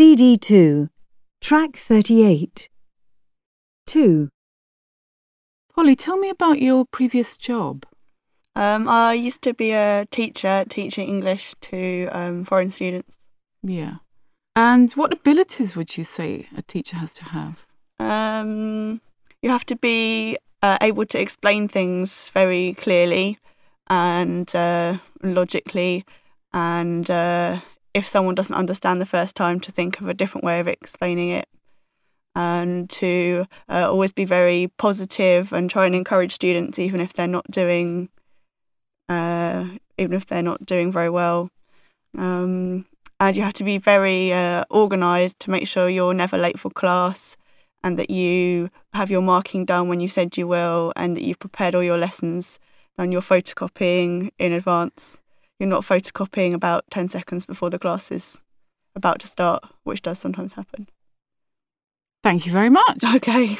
CD2, track 38. 2. Polly, tell me about your previous job. Um, I used to be a teacher teaching English to um, foreign students. Yeah. And what abilities would you say a teacher has to have? Um, you have to be uh, able to explain things very clearly and uh, logically, and uh, if someone doesn't understand the first time, to think of a different way of explaining it, and to uh, always be very positive and try and encourage students, even if they're not doing, uh, even if they're not doing very well. Um, and you have to be very uh, organised to make sure you're never late for class and that you have your marking done when you said you will and that you've prepared all your lessons and you're photocopying in advance. You're not photocopying about 10 seconds before the class is about to start, which does sometimes happen. Thank you very much. Okay.